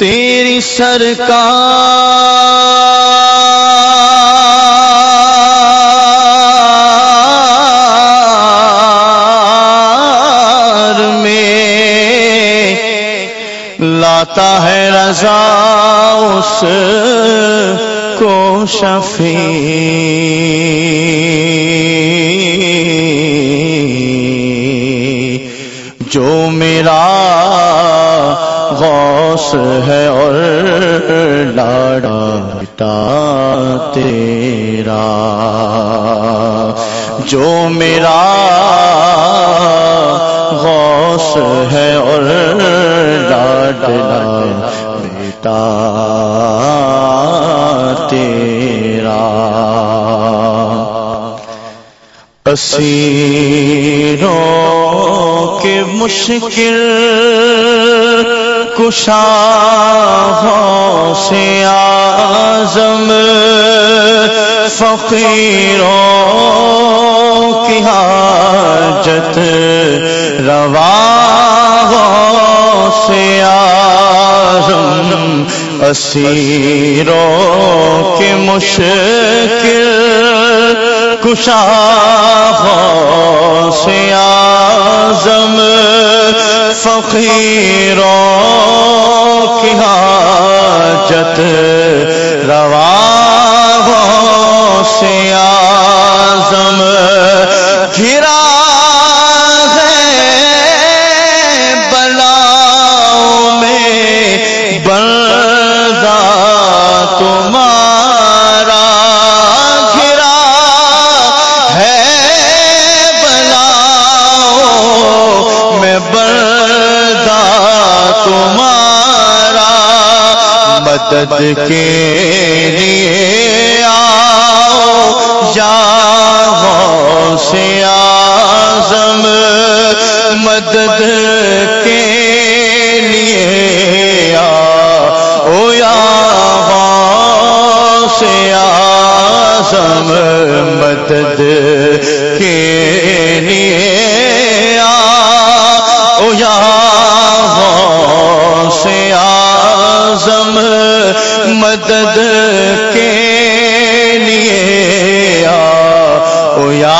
تیری سرکار میں لاتا ہے رضا اس کو شفیع جو میرا غوث ہے اور لاڑا تیرا۔ جو میرا غوث ہے اور لاڈلا بیٹا تیرا۔ اسیروں کے مشکل کشا سے آزم فقیروں کی حاجت روا سے آزم اسیروں کے مشکل کشا سے آزم فقیروں کی حاجت روا سے آزم مدد کے لیے آؤ یا سے آزم مدد کے لیے آؤ یا سے آزم مدد کے یا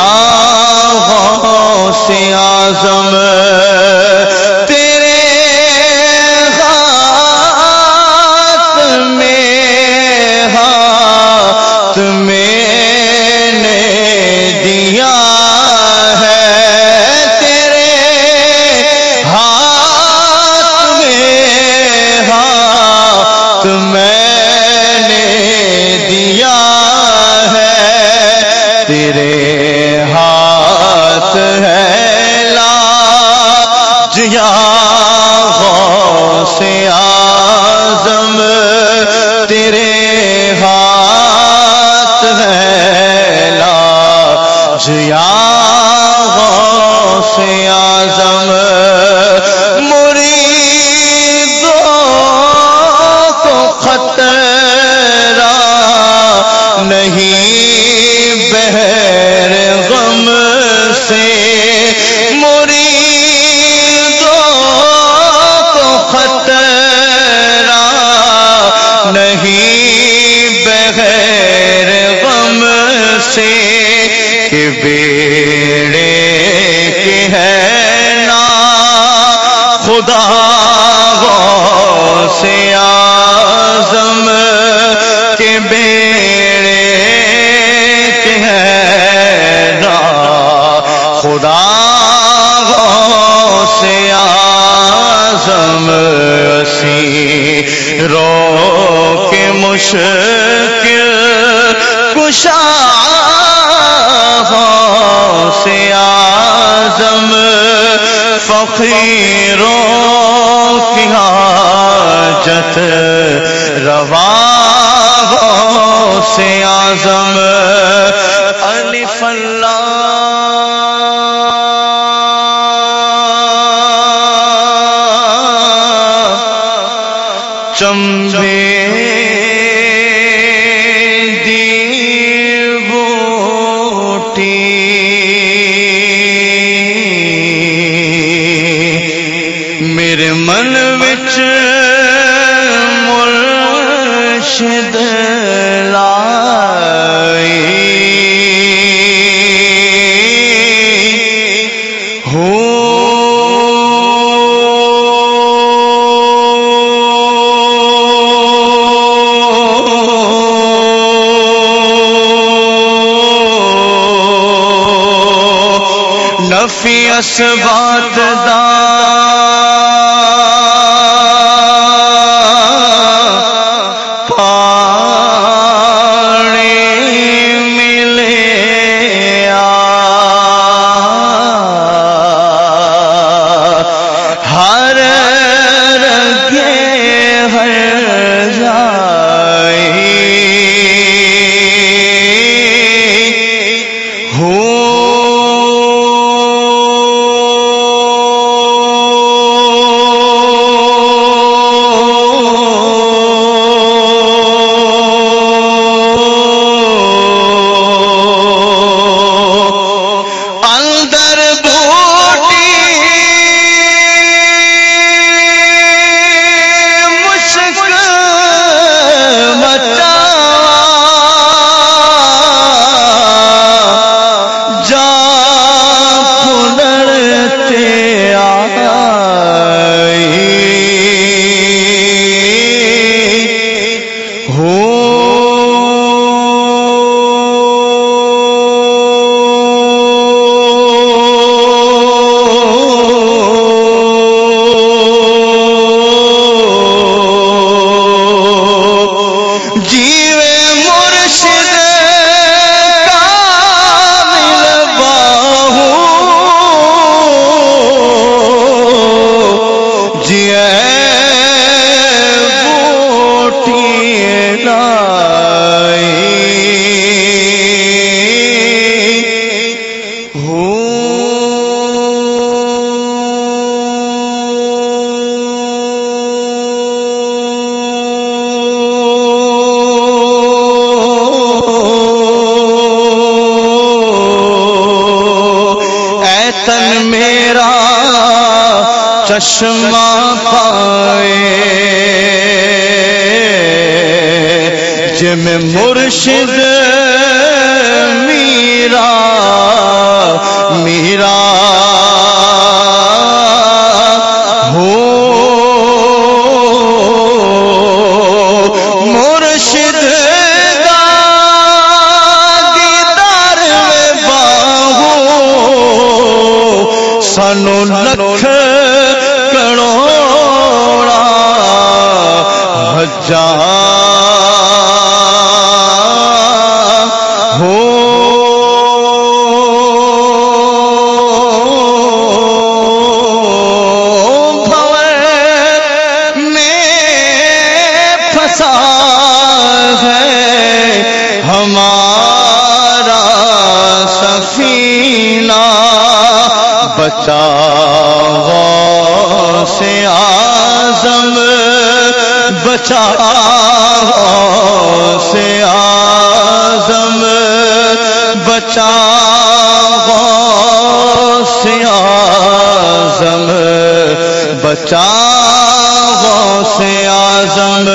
غوث اعظم۔ نہیں بہر غم سے مریدوں کو خطرہ نہیں بغیر غم سے کہ بیڑے کے ہے نا خدا سے آزم رو کے مشکل کشا سے آزم فقیروں کی حاجت روا سے آزم الف اللہ چمبے دی بوٹی میرے من بچ مرشد فی اسبات دا بات چشمہ پائے۔ جم مرشد میرا میرا۔ ہو۔ مرشد دیدار میں باہو۔ سنو نرو بچا سے آزم بچا سے آزم بچا سے آزم۔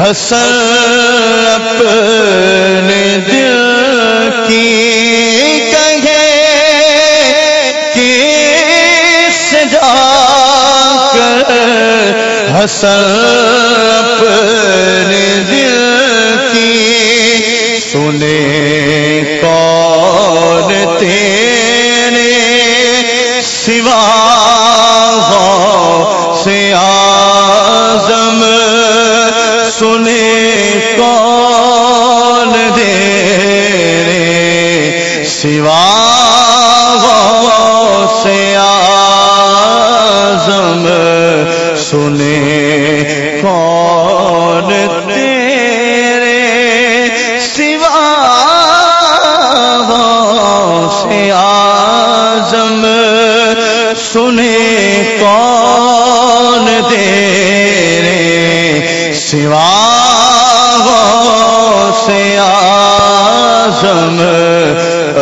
حسن اپنے دل حسن دل کی سنے کون تیرے سوا سے آزم سنے کون دے سوا کون دے سوا سے آزم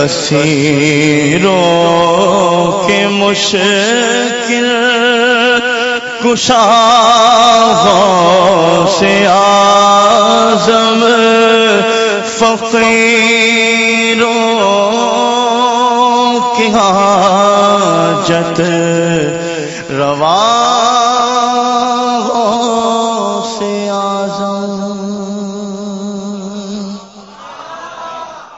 اسیروں کے مشکل کشا سے آزم فقیروں کی حاجت روان